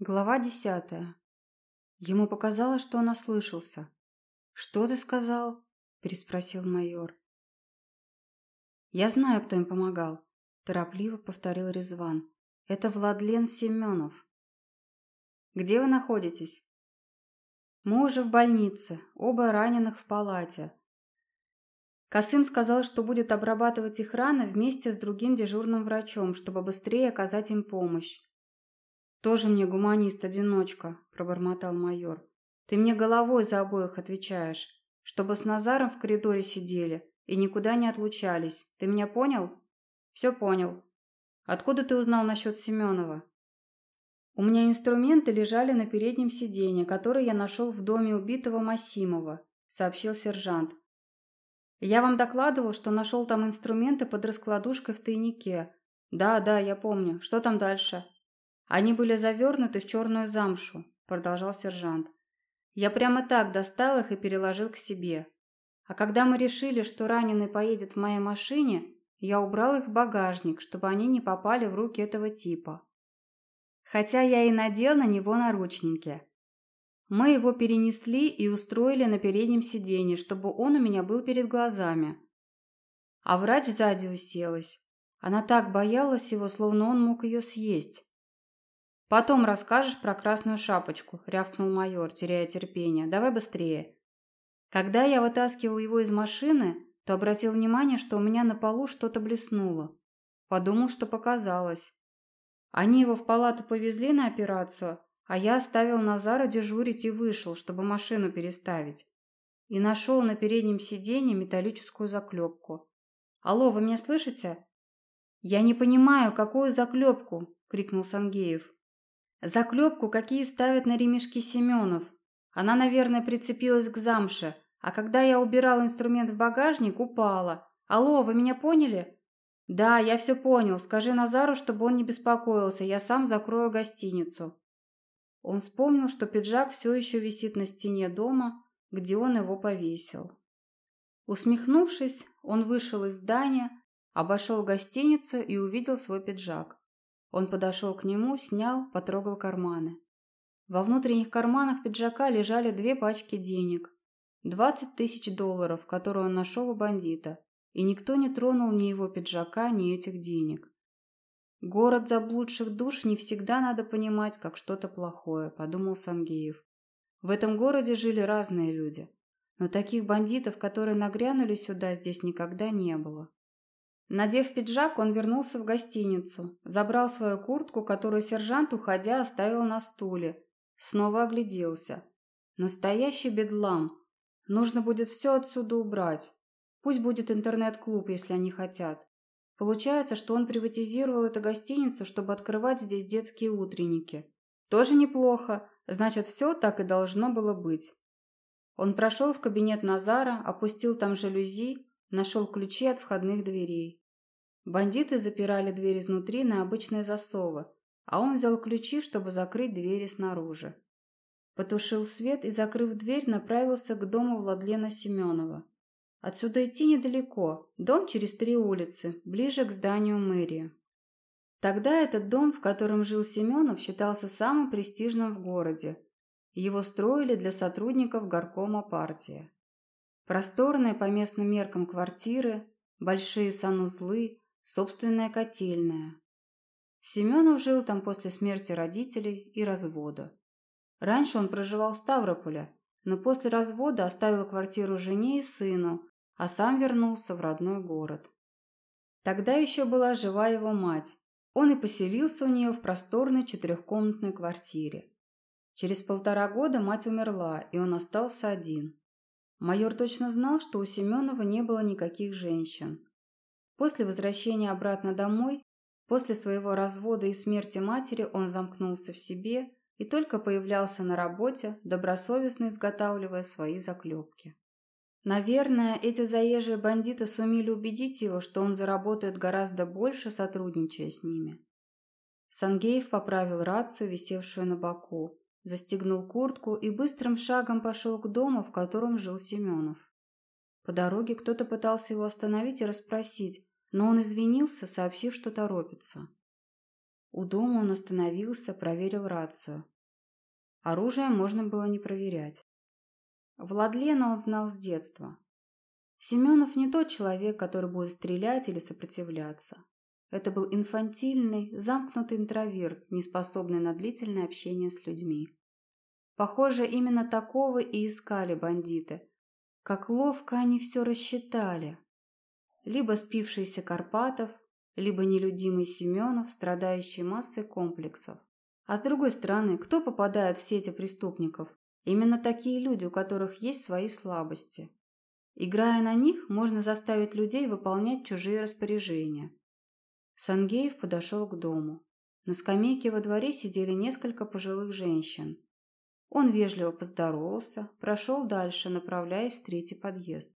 Глава десятая. Ему показалось, что он ослышался. «Что ты сказал?» – переспросил майор. «Я знаю, кто им помогал», – торопливо повторил Резван. «Это Владлен Семенов». «Где вы находитесь?» «Мы уже в больнице, оба раненых в палате». Косым сказал, что будет обрабатывать их раны вместе с другим дежурным врачом, чтобы быстрее оказать им помощь. «Тоже мне гуманист-одиночка», – пробормотал майор. «Ты мне головой за обоих отвечаешь, чтобы с Назаром в коридоре сидели и никуда не отлучались. Ты меня понял?» «Все понял. Откуда ты узнал насчет Семенова?» «У меня инструменты лежали на переднем сиденье, который я нашел в доме убитого Масимова», – сообщил сержант. «Я вам докладывал, что нашел там инструменты под раскладушкой в тайнике. Да, да, я помню. Что там дальше?» Они были завернуты в черную замшу, продолжал сержант. Я прямо так достал их и переложил к себе. А когда мы решили, что раненый поедет в моей машине, я убрал их в багажник, чтобы они не попали в руки этого типа. Хотя я и надел на него наручники. Мы его перенесли и устроили на переднем сиденье, чтобы он у меня был перед глазами. А врач сзади уселась. Она так боялась его, словно он мог ее съесть. «Потом расскажешь про красную шапочку», – рявкнул майор, теряя терпение. «Давай быстрее». Когда я вытаскивал его из машины, то обратил внимание, что у меня на полу что-то блеснуло. Подумал, что показалось. Они его в палату повезли на операцию, а я оставил Назара дежурить и вышел, чтобы машину переставить. И нашел на переднем сиденье металлическую заклепку. «Алло, вы меня слышите?» «Я не понимаю, какую заклепку?» – крикнул Сангеев. Заклепку, какие ставят на ремешки Семенов. Она, наверное, прицепилась к замше, а когда я убирал инструмент в багажник, упала. Алло, вы меня поняли? Да, я все понял. Скажи Назару, чтобы он не беспокоился, я сам закрою гостиницу. Он вспомнил, что пиджак все еще висит на стене дома, где он его повесил. Усмехнувшись, он вышел из здания, обошел гостиницу и увидел свой пиджак. Он подошел к нему, снял, потрогал карманы. Во внутренних карманах пиджака лежали две пачки денег. Двадцать тысяч долларов, которые он нашел у бандита. И никто не тронул ни его пиджака, ни этих денег. «Город заблудших душ не всегда надо понимать, как что-то плохое», – подумал Сангеев. В этом городе жили разные люди. Но таких бандитов, которые нагрянули сюда, здесь никогда не было. Надев пиджак, он вернулся в гостиницу, забрал свою куртку, которую сержант, уходя, оставил на стуле. Снова огляделся. Настоящий бедлам. Нужно будет все отсюда убрать. Пусть будет интернет-клуб, если они хотят. Получается, что он приватизировал эту гостиницу, чтобы открывать здесь детские утренники. Тоже неплохо. Значит, все так и должно было быть. Он прошел в кабинет Назара, опустил там жалюзи, Нашел ключи от входных дверей. Бандиты запирали дверь изнутри на обычные засовы, а он взял ключи, чтобы закрыть двери снаружи. Потушил свет и, закрыв дверь, направился к дому Владлена Семенова. Отсюда идти недалеко, дом через три улицы, ближе к зданию мэрии. Тогда этот дом, в котором жил Семенов, считался самым престижным в городе. Его строили для сотрудников горкома партии. Просторные по местным меркам квартиры, большие санузлы, собственная котельная. Семенов жил там после смерти родителей и развода. Раньше он проживал в Ставрополе, но после развода оставил квартиру жене и сыну, а сам вернулся в родной город. Тогда еще была жива его мать. Он и поселился у нее в просторной четырехкомнатной квартире. Через полтора года мать умерла, и он остался один. Майор точно знал, что у Семенова не было никаких женщин. После возвращения обратно домой, после своего развода и смерти матери он замкнулся в себе и только появлялся на работе, добросовестно изготавливая свои заклепки. Наверное, эти заезжие бандиты сумели убедить его, что он заработает гораздо больше, сотрудничая с ними. Сангеев поправил рацию, висевшую на боку, застегнул куртку и быстрым шагом пошел к дому, в котором жил Семенов. По дороге кто-то пытался его остановить и расспросить, но он извинился, сообщив, что торопится. У дома он остановился, проверил рацию. Оружие можно было не проверять. Владлена он знал с детства. Семенов не тот человек, который будет стрелять или сопротивляться. Это был инфантильный, замкнутый интроверт, не способный на длительное общение с людьми. Похоже, именно такого и искали бандиты. Как ловко они все рассчитали. Либо спившийся Карпатов, либо нелюдимый Семенов, страдающий массой комплексов. А с другой стороны, кто попадает в сети преступников? Именно такие люди, у которых есть свои слабости. Играя на них, можно заставить людей выполнять чужие распоряжения. Сангеев подошел к дому. На скамейке во дворе сидели несколько пожилых женщин. Он вежливо поздоровался, прошел дальше, направляясь в третий подъезд.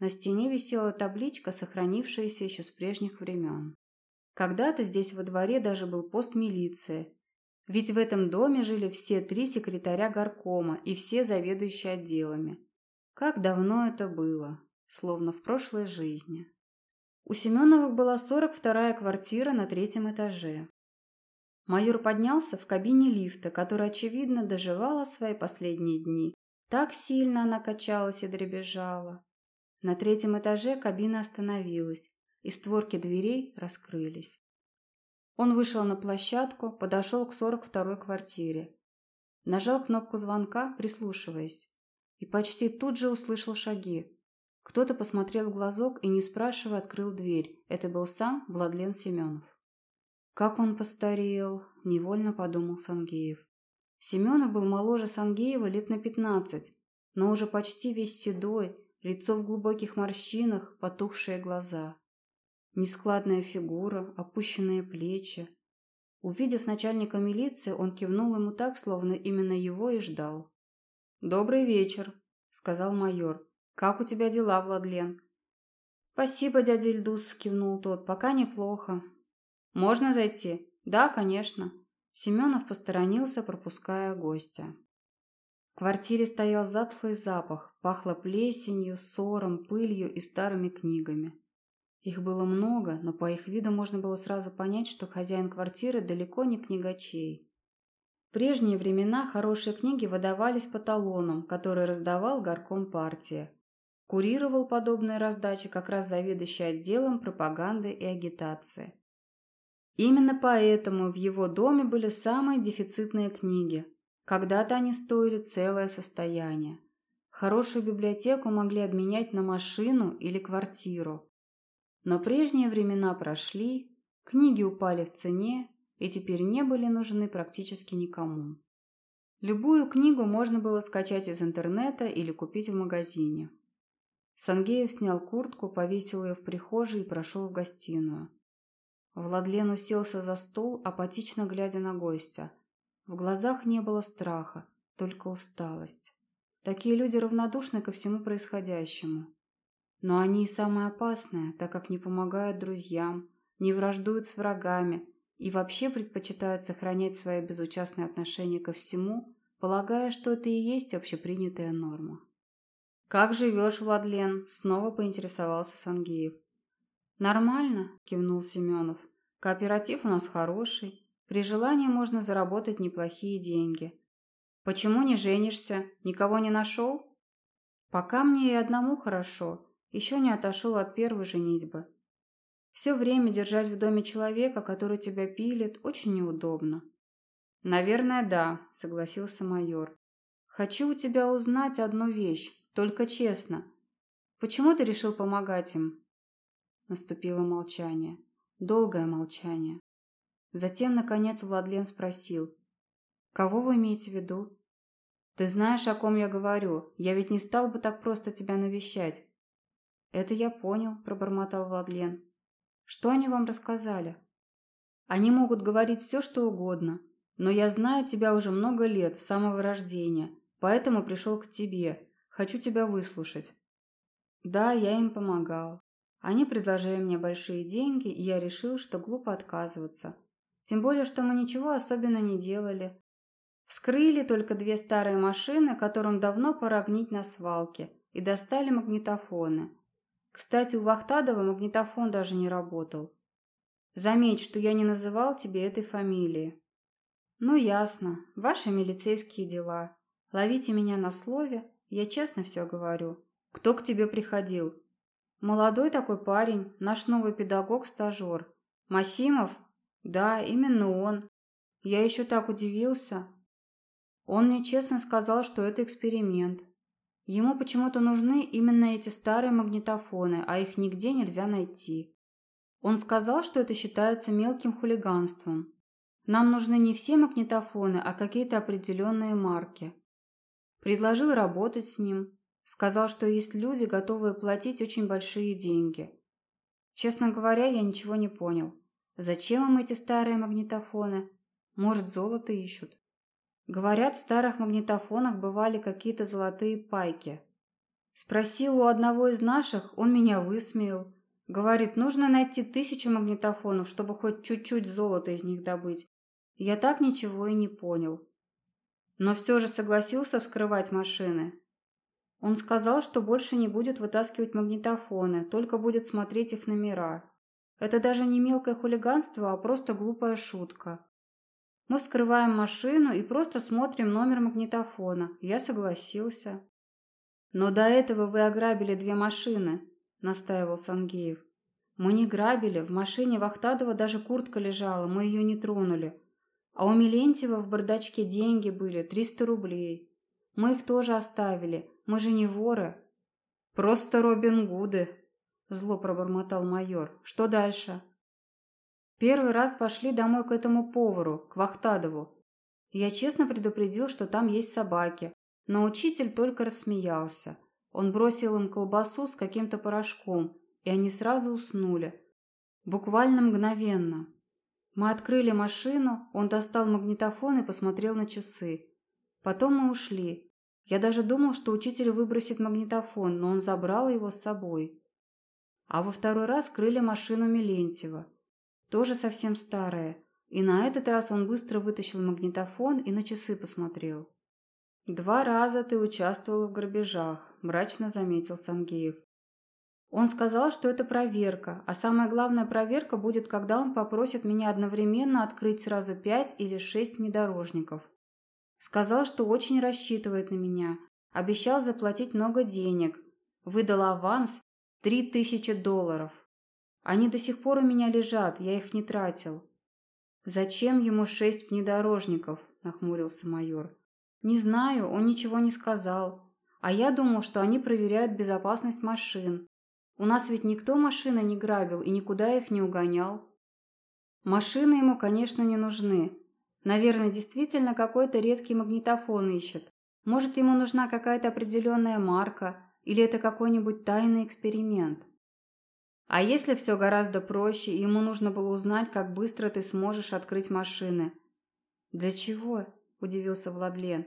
На стене висела табличка, сохранившаяся еще с прежних времен. Когда-то здесь во дворе даже был пост милиции, ведь в этом доме жили все три секретаря горкома и все заведующие отделами. Как давно это было, словно в прошлой жизни. У Семеновых была 42-я квартира на третьем этаже. Майор поднялся в кабине лифта, которая, очевидно, доживала свои последние дни. Так сильно она качалась и дребезжала. На третьем этаже кабина остановилась, и створки дверей раскрылись. Он вышел на площадку, подошел к 42-й квартире. Нажал кнопку звонка, прислушиваясь и почти тут же услышал шаги. Кто-то посмотрел в глазок и, не спрашивая, открыл дверь. Это был сам Владлен Семенов. «Как он постарел!» – невольно подумал Сангеев. Семенов был моложе Сангеева лет на пятнадцать, но уже почти весь седой, лицо в глубоких морщинах, потухшие глаза. Нескладная фигура, опущенные плечи. Увидев начальника милиции, он кивнул ему так, словно именно его и ждал. «Добрый вечер», — сказал майор. «Как у тебя дела, Владлен?» «Спасибо, дядя Ильдус», — кивнул тот. «Пока неплохо». «Можно зайти?» «Да, конечно». Семенов посторонился, пропуская гостя. В квартире стоял затхлый запах, пахло плесенью, сором, пылью и старыми книгами. Их было много, но по их виду можно было сразу понять, что хозяин квартиры далеко не книгачей прежние времена хорошие книги выдавались по талонам, которые раздавал горком партии. Курировал подобные раздачи как раз заведующий отделом пропаганды и агитации. Именно поэтому в его доме были самые дефицитные книги. Когда-то они стоили целое состояние. Хорошую библиотеку могли обменять на машину или квартиру. Но прежние времена прошли, книги упали в цене, и теперь не были нужны практически никому. Любую книгу можно было скачать из интернета или купить в магазине. Сангеев снял куртку, повесил ее в прихожей и прошел в гостиную. Владлен уселся за стол, апатично глядя на гостя. В глазах не было страха, только усталость. Такие люди равнодушны ко всему происходящему. Но они и самые опасные, так как не помогают друзьям, не враждуют с врагами, и вообще предпочитают сохранять свое безучастное отношение ко всему, полагая, что это и есть общепринятая норма. «Как живешь, Владлен?» – снова поинтересовался Сангеев. «Нормально», – кивнул Семенов. «Кооператив у нас хороший. При желании можно заработать неплохие деньги. Почему не женишься? Никого не нашел?» «Пока мне и одному хорошо. Еще не отошел от первой женитьбы. Все время держать в доме человека, который тебя пилит, очень неудобно. Наверное, да, согласился майор. Хочу у тебя узнать одну вещь, только честно. Почему ты решил помогать им? Наступило молчание. Долгое молчание. Затем, наконец, Владлен спросил. «Кого вы имеете в виду?» «Ты знаешь, о ком я говорю. Я ведь не стал бы так просто тебя навещать». «Это я понял», – пробормотал Владлен. Что они вам рассказали? Они могут говорить все, что угодно, но я знаю тебя уже много лет, с самого рождения, поэтому пришел к тебе. Хочу тебя выслушать. Да, я им помогал. Они предложили мне большие деньги, и я решил, что глупо отказываться. Тем более, что мы ничего особенно не делали. Вскрыли только две старые машины, которым давно пора гнить на свалке, и достали магнитофоны. Кстати, у Вахтадова магнитофон даже не работал. Заметь, что я не называл тебе этой фамилии. Ну, ясно. Ваши милицейские дела. Ловите меня на слове, я честно все говорю. Кто к тебе приходил? Молодой такой парень, наш новый педагог-стажер. Масимов? Да, именно он. Я еще так удивился. Он мне честно сказал, что это эксперимент. Ему почему-то нужны именно эти старые магнитофоны, а их нигде нельзя найти. Он сказал, что это считается мелким хулиганством. Нам нужны не все магнитофоны, а какие-то определенные марки. Предложил работать с ним. Сказал, что есть люди, готовые платить очень большие деньги. Честно говоря, я ничего не понял. Зачем им эти старые магнитофоны? Может, золото ищут? Говорят, в старых магнитофонах бывали какие-то золотые пайки. Спросил у одного из наших, он меня высмеял. Говорит, нужно найти тысячу магнитофонов, чтобы хоть чуть-чуть золота из них добыть. Я так ничего и не понял. Но все же согласился вскрывать машины. Он сказал, что больше не будет вытаскивать магнитофоны, только будет смотреть их номера. Это даже не мелкое хулиганство, а просто глупая шутка. Мы вскрываем машину и просто смотрим номер магнитофона. Я согласился. Но до этого вы ограбили две машины, настаивал Сангеев. Мы не грабили, в машине Вахтадова даже куртка лежала, мы ее не тронули. А у Милентьева в бардачке деньги были, 300 рублей. Мы их тоже оставили, мы же не воры. Просто Робин Гуды, зло пробормотал майор. Что дальше? Первый раз пошли домой к этому повару, к Вахтадову. Я честно предупредил, что там есть собаки, но учитель только рассмеялся. Он бросил им колбасу с каким-то порошком, и они сразу уснули. Буквально мгновенно. Мы открыли машину, он достал магнитофон и посмотрел на часы. Потом мы ушли. Я даже думал, что учитель выбросит магнитофон, но он забрал его с собой. А во второй раз крыли машину Милентьева тоже совсем старая, и на этот раз он быстро вытащил магнитофон и на часы посмотрел. «Два раза ты участвовала в грабежах», – мрачно заметил Сангеев. Он сказал, что это проверка, а самая главная проверка будет, когда он попросит меня одновременно открыть сразу пять или шесть внедорожников. Сказал, что очень рассчитывает на меня, обещал заплатить много денег, выдал аванс три тысячи долларов. Они до сих пор у меня лежат, я их не тратил. Зачем ему шесть внедорожников? Нахмурился майор. Не знаю, он ничего не сказал. А я думал, что они проверяют безопасность машин. У нас ведь никто машины не грабил и никуда их не угонял. Машины ему, конечно, не нужны. Наверное, действительно какой-то редкий магнитофон ищет. Может, ему нужна какая-то определенная марка, или это какой-нибудь тайный эксперимент. А если все гораздо проще, и ему нужно было узнать, как быстро ты сможешь открыть машины? Для чего? Удивился Владлен.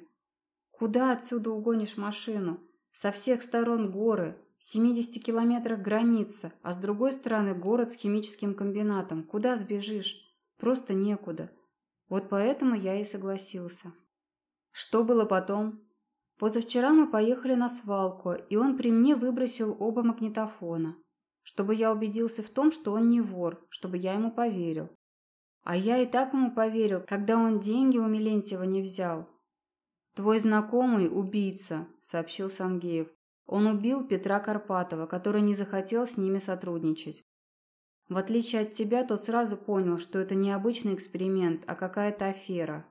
Куда отсюда угонишь машину? Со всех сторон горы, в 70 километрах граница, а с другой стороны город с химическим комбинатом. Куда сбежишь? Просто некуда. Вот поэтому я и согласился. Что было потом? Позавчера мы поехали на свалку, и он при мне выбросил оба магнитофона чтобы я убедился в том, что он не вор, чтобы я ему поверил. А я и так ему поверил, когда он деньги у Милентьева не взял. «Твой знакомый – убийца», – сообщил Сангеев. Он убил Петра Карпатова, который не захотел с ними сотрудничать. В отличие от тебя, тот сразу понял, что это не обычный эксперимент, а какая-то афера.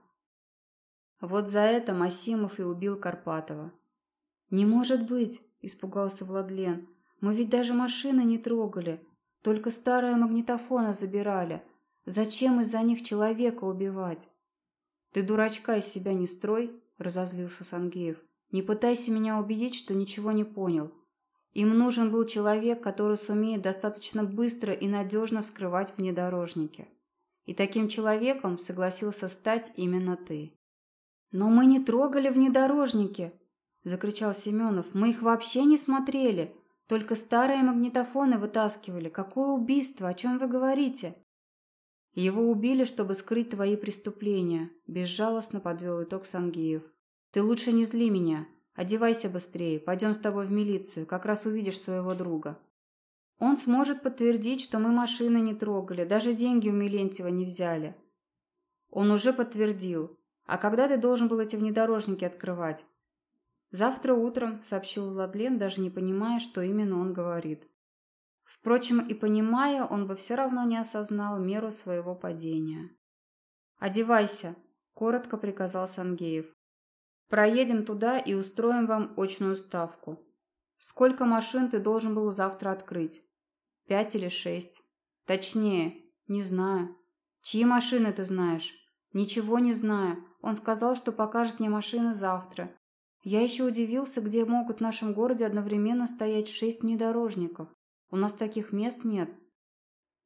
Вот за это Масимов и убил Карпатова. «Не может быть!» – испугался Владлен. Мы ведь даже машины не трогали, только старые магнитофоны забирали. Зачем из-за них человека убивать? Ты дурачка из себя не строй, разозлился Сангеев. Не пытайся меня убедить, что ничего не понял. Им нужен был человек, который сумеет достаточно быстро и надежно вскрывать внедорожники. И таким человеком согласился стать именно ты. «Но мы не трогали внедорожники!» – закричал Семенов. «Мы их вообще не смотрели. Только старые магнитофоны вытаскивали. Какое убийство? О чем вы говорите? Его убили, чтобы скрыть твои преступления. Безжалостно подвел итог Сангеев. Ты лучше не зли меня. Одевайся быстрее. Пойдем с тобой в милицию. Как раз увидишь своего друга. Он сможет подтвердить, что мы машины не трогали, даже деньги у Милентьева не взяли. Он уже подтвердил. А когда ты должен был эти внедорожники открывать? Завтра утром, сообщил Владлен, даже не понимая, что именно он говорит. Впрочем, и понимая, он бы все равно не осознал меру своего падения. «Одевайся», – коротко приказал Сангеев. «Проедем туда и устроим вам очную ставку. Сколько машин ты должен был завтра открыть? Пять или шесть? Точнее, не знаю. Чьи машины ты знаешь? Ничего не знаю. Он сказал, что покажет мне машины завтра. Я еще удивился, где могут в нашем городе одновременно стоять шесть внедорожников. У нас таких мест нет.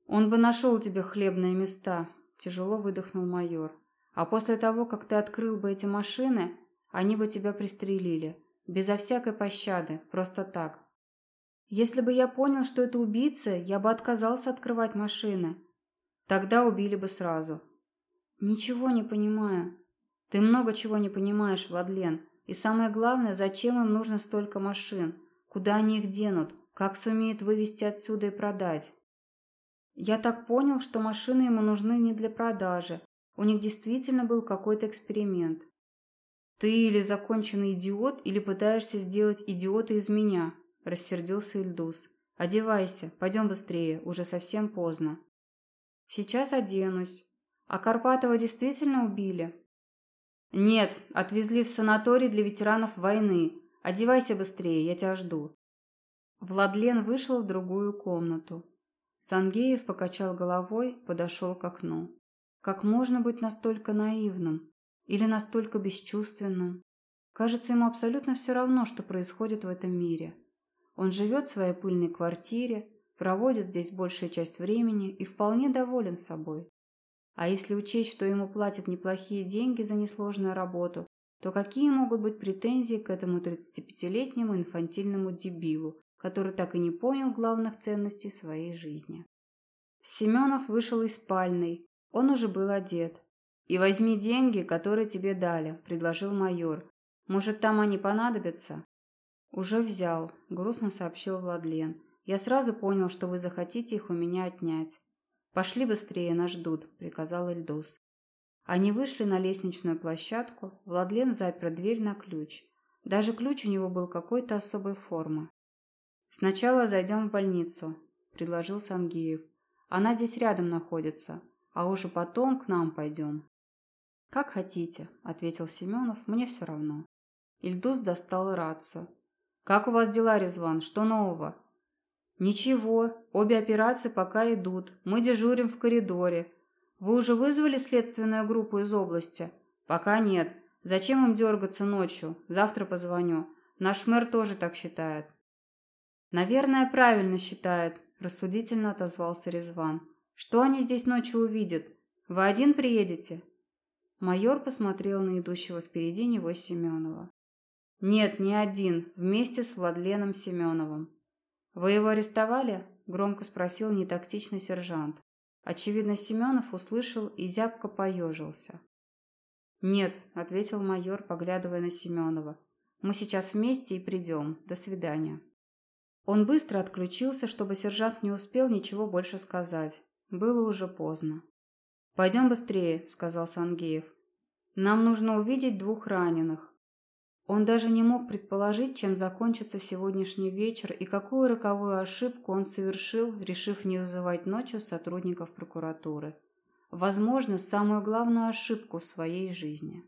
Он бы нашел тебе хлебные места, тяжело выдохнул майор. А после того, как ты открыл бы эти машины, они бы тебя пристрелили. Безо всякой пощады, просто так. Если бы я понял, что это убийца, я бы отказался открывать машины. Тогда убили бы сразу. Ничего не понимаю. Ты много чего не понимаешь, Владлен. И самое главное, зачем им нужно столько машин? Куда они их денут? Как сумеет вывести отсюда и продать? Я так понял, что машины ему нужны не для продажи. У них действительно был какой-то эксперимент. Ты или законченный идиот, или пытаешься сделать идиота из меня, рассердился Ильдус. Одевайся, пойдем быстрее, уже совсем поздно. Сейчас оденусь. А Карпатова действительно убили? Нет, отвезли в санаторий для ветеранов войны. Одевайся быстрее, я тебя жду. Владлен вышел в другую комнату. Сангеев покачал головой, подошел к окну. Как можно быть настолько наивным? Или настолько бесчувственным? Кажется, ему абсолютно все равно, что происходит в этом мире. Он живет в своей пыльной квартире, проводит здесь большую часть времени и вполне доволен собой. А если учесть, что ему платят неплохие деньги за несложную работу, то какие могут быть претензии к этому 35-летнему инфантильному дебилу, который так и не понял главных ценностей своей жизни. Семенов вышел из спальной. Он уже был одет. «И возьми деньги, которые тебе дали», – предложил майор. «Может, там они понадобятся?» «Уже взял», – грустно сообщил Владлен. «Я сразу понял, что вы захотите их у меня отнять». «Пошли быстрее, нас ждут», – приказал Эльдос. Они вышли на лестничную площадку. Владлен запер дверь на ключ. Даже ключ у него был какой-то особой формы. «Сначала зайдем в больницу», – предложил Сангеев. «Она здесь рядом находится, а уже потом к нам пойдем». «Как хотите», – ответил Семенов, – «мне все равно». Ильдус достал рацию. «Как у вас дела, Резван? Что нового?» «Ничего, обе операции пока идут. Мы дежурим в коридоре. Вы уже вызвали следственную группу из области?» «Пока нет. Зачем им дергаться ночью? Завтра позвоню. Наш мэр тоже так считает». «Наверное, правильно считает», – рассудительно отозвался Резван. «Что они здесь ночью увидят? Вы один приедете?» Майор посмотрел на идущего впереди него Семенова. «Нет, не один, вместе с Владленом Семеновым». «Вы его арестовали?» – громко спросил нетактичный сержант. Очевидно, Семенов услышал и зябко поежился. «Нет», – ответил майор, поглядывая на Семенова. «Мы сейчас вместе и придем. До свидания». Он быстро отключился, чтобы сержант не успел ничего больше сказать. Было уже поздно. «Пойдем быстрее», – сказал Сангеев. «Нам нужно увидеть двух раненых». Он даже не мог предположить, чем закончится сегодняшний вечер и какую роковую ошибку он совершил, решив не вызывать ночью сотрудников прокуратуры. Возможно, самую главную ошибку в своей жизни.